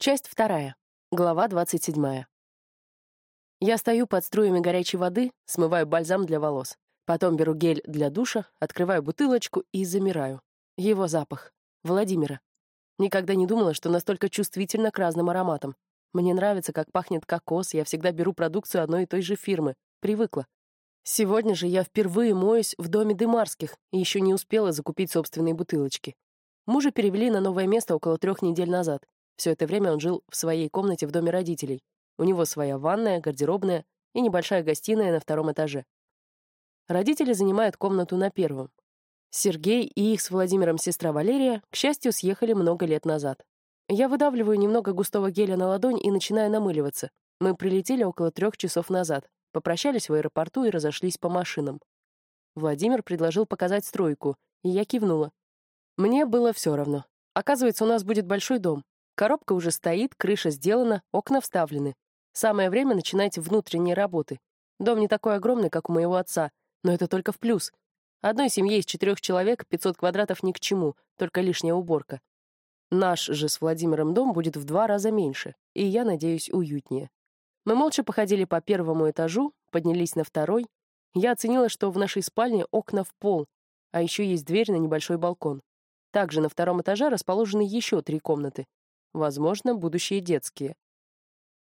Часть вторая. Глава 27. Я стою под струями горячей воды, смываю бальзам для волос. Потом беру гель для душа, открываю бутылочку и замираю. Его запах. Владимира. Никогда не думала, что настолько чувствительно к разным ароматам. Мне нравится, как пахнет кокос, я всегда беру продукцию одной и той же фирмы. Привыкла. Сегодня же я впервые моюсь в доме Дымарских и еще не успела закупить собственные бутылочки. Мужа перевели на новое место около трех недель назад. Все это время он жил в своей комнате в доме родителей. У него своя ванная, гардеробная и небольшая гостиная на втором этаже. Родители занимают комнату на первом. Сергей и их с Владимиром сестра Валерия, к счастью, съехали много лет назад. Я выдавливаю немного густого геля на ладонь и начинаю намыливаться. Мы прилетели около трех часов назад, попрощались в аэропорту и разошлись по машинам. Владимир предложил показать стройку, и я кивнула. Мне было все равно. Оказывается, у нас будет большой дом, Коробка уже стоит, крыша сделана, окна вставлены. Самое время начинать внутренние работы. Дом не такой огромный, как у моего отца, но это только в плюс. Одной семье из четырех человек 500 квадратов ни к чему, только лишняя уборка. Наш же с Владимиром дом будет в два раза меньше, и, я надеюсь, уютнее. Мы молча походили по первому этажу, поднялись на второй. Я оценила, что в нашей спальне окна в пол, а еще есть дверь на небольшой балкон. Также на втором этаже расположены еще три комнаты, Возможно, будущие детские.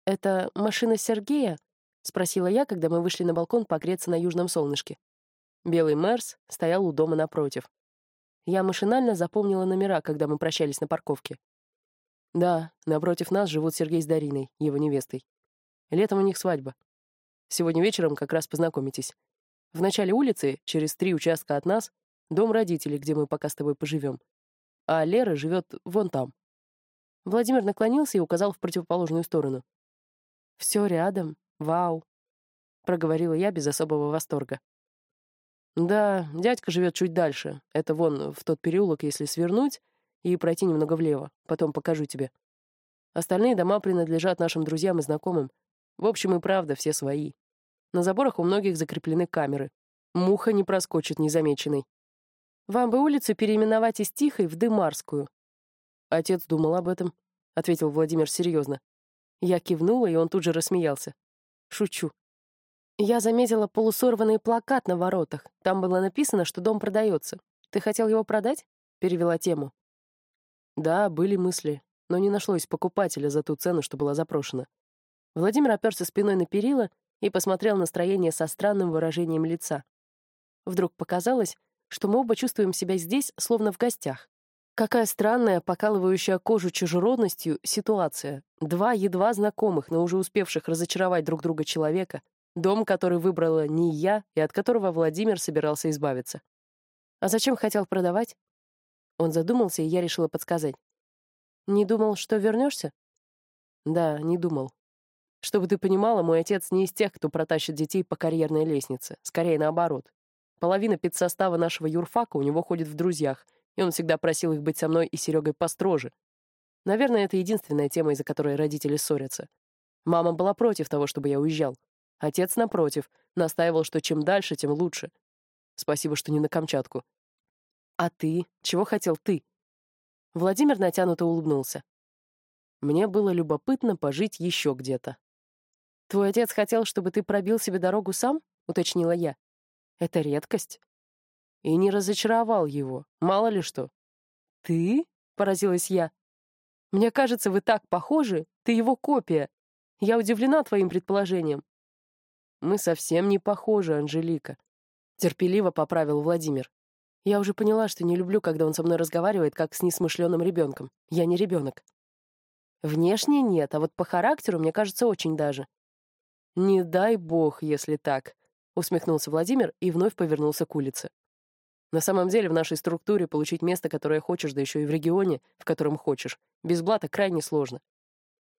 «Это машина Сергея?» — спросила я, когда мы вышли на балкон погреться на южном солнышке. Белый Мерс стоял у дома напротив. Я машинально запомнила номера, когда мы прощались на парковке. Да, напротив нас живут Сергей с Дариной, его невестой. Летом у них свадьба. Сегодня вечером как раз познакомитесь. В начале улицы, через три участка от нас, дом родителей, где мы пока с тобой поживем. А Лера живет вон там. Владимир наклонился и указал в противоположную сторону. «Все рядом. Вау!» — проговорила я без особого восторга. «Да, дядька живет чуть дальше. Это вон, в тот переулок, если свернуть и пройти немного влево. Потом покажу тебе. Остальные дома принадлежат нашим друзьям и знакомым. В общем и правда, все свои. На заборах у многих закреплены камеры. Муха не проскочит незамеченной. Вам бы улицу переименовать из Тихой в Дымарскую. Отец думал об этом, ответил Владимир серьезно. Я кивнула, и он тут же рассмеялся. Шучу. Я заметила полусорванный плакат на воротах. Там было написано, что дом продается. Ты хотел его продать? Перевела тему. Да, были мысли, но не нашлось покупателя за ту цену, что была запрошена. Владимир оперся спиной на перила и посмотрел на строение со странным выражением лица. Вдруг показалось, что мы оба чувствуем себя здесь, словно в гостях. Какая странная, покалывающая кожу чужеродностью ситуация. Два едва знакомых, но уже успевших разочаровать друг друга человека, дом, который выбрала не я и от которого Владимир собирался избавиться. А зачем хотел продавать? Он задумался, и я решила подсказать. Не думал, что вернешься? Да, не думал. Чтобы ты понимала, мой отец не из тех, кто протащит детей по карьерной лестнице. Скорее наоборот. Половина педсостава нашего юрфака у него ходит в друзьях — и он всегда просил их быть со мной и Серегой построже. Наверное, это единственная тема, из-за которой родители ссорятся. Мама была против того, чтобы я уезжал. Отец, напротив, настаивал, что чем дальше, тем лучше. Спасибо, что не на Камчатку. А ты? Чего хотел ты? Владимир натянуто улыбнулся. Мне было любопытно пожить еще где-то. «Твой отец хотел, чтобы ты пробил себе дорогу сам?» — уточнила я. «Это редкость. И не разочаровал его, мало ли что. «Ты?» — поразилась я. «Мне кажется, вы так похожи, ты его копия. Я удивлена твоим предположением». «Мы совсем не похожи, Анжелика», — терпеливо поправил Владимир. Я уже поняла, что не люблю, когда он со мной разговаривает, как с несмышленым ребенком. Я не ребенок. Внешне нет, а вот по характеру, мне кажется, очень даже. «Не дай бог, если так», — усмехнулся Владимир и вновь повернулся к улице. На самом деле в нашей структуре получить место, которое хочешь, да еще и в регионе, в котором хочешь, без блата крайне сложно.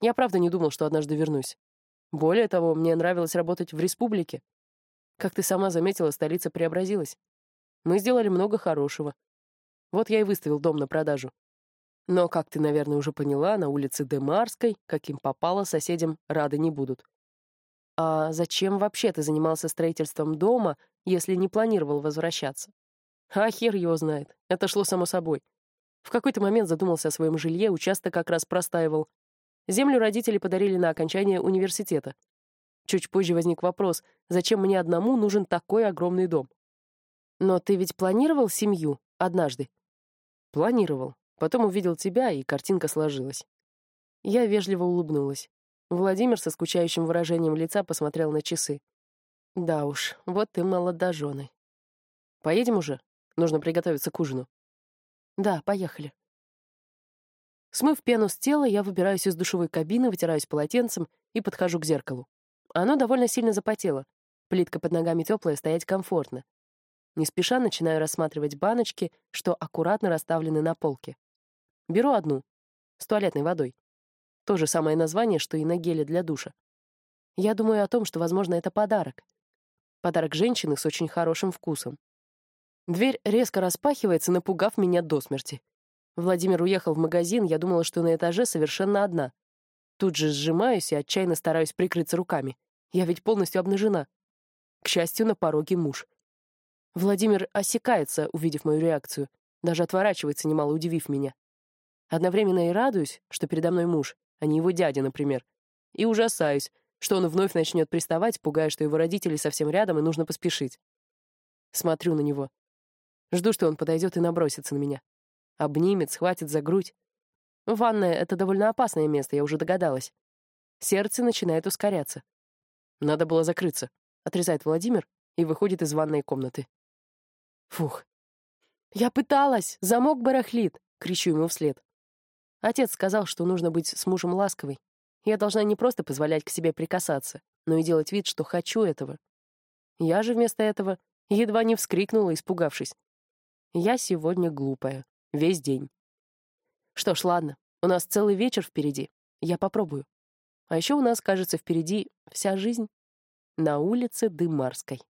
Я правда не думал, что однажды вернусь. Более того, мне нравилось работать в республике. Как ты сама заметила, столица преобразилась. Мы сделали много хорошего. Вот я и выставил дом на продажу. Но, как ты, наверное, уже поняла, на улице Демарской, каким попало, соседям рады не будут. А зачем вообще ты занимался строительством дома, если не планировал возвращаться? А хер его знает. Это шло само собой. В какой-то момент задумался о своем жилье, участок как раз простаивал. Землю родители подарили на окончание университета. Чуть позже возник вопрос, зачем мне одному нужен такой огромный дом? Но ты ведь планировал семью однажды? Планировал. Потом увидел тебя, и картинка сложилась. Я вежливо улыбнулась. Владимир со скучающим выражением лица посмотрел на часы. Да уж, вот ты молодожены. Поедем уже? Нужно приготовиться к ужину. Да, поехали. Смыв пену с тела, я выбираюсь из душевой кабины, вытираюсь полотенцем и подхожу к зеркалу. Оно довольно сильно запотело. Плитка под ногами теплая, стоять комфортно. Не спеша начинаю рассматривать баночки, что аккуратно расставлены на полке. Беру одну, с туалетной водой. То же самое название, что и на геле для душа. Я думаю о том, что, возможно, это подарок. Подарок женщины с очень хорошим вкусом. Дверь резко распахивается, напугав меня до смерти. Владимир уехал в магазин, я думала, что на этаже совершенно одна. Тут же сжимаюсь и отчаянно стараюсь прикрыться руками. Я ведь полностью обнажена. К счастью, на пороге муж. Владимир осекается, увидев мою реакцию, даже отворачивается, немало удивив меня. Одновременно и радуюсь, что передо мной муж, а не его дядя, например, и ужасаюсь, что он вновь начнет приставать, пугая, что его родители совсем рядом и нужно поспешить. Смотрю на него. Жду, что он подойдет и набросится на меня. Обнимет, схватит за грудь. Ванная — это довольно опасное место, я уже догадалась. Сердце начинает ускоряться. Надо было закрыться, отрезает Владимир и выходит из ванной комнаты. Фух. Я пыталась, замок барахлит, кричу ему вслед. Отец сказал, что нужно быть с мужем ласковой. Я должна не просто позволять к себе прикасаться, но и делать вид, что хочу этого. Я же вместо этого едва не вскрикнула, испугавшись. Я сегодня глупая. Весь день. Что ж, ладно, у нас целый вечер впереди. Я попробую. А еще у нас, кажется, впереди вся жизнь на улице Дымарской.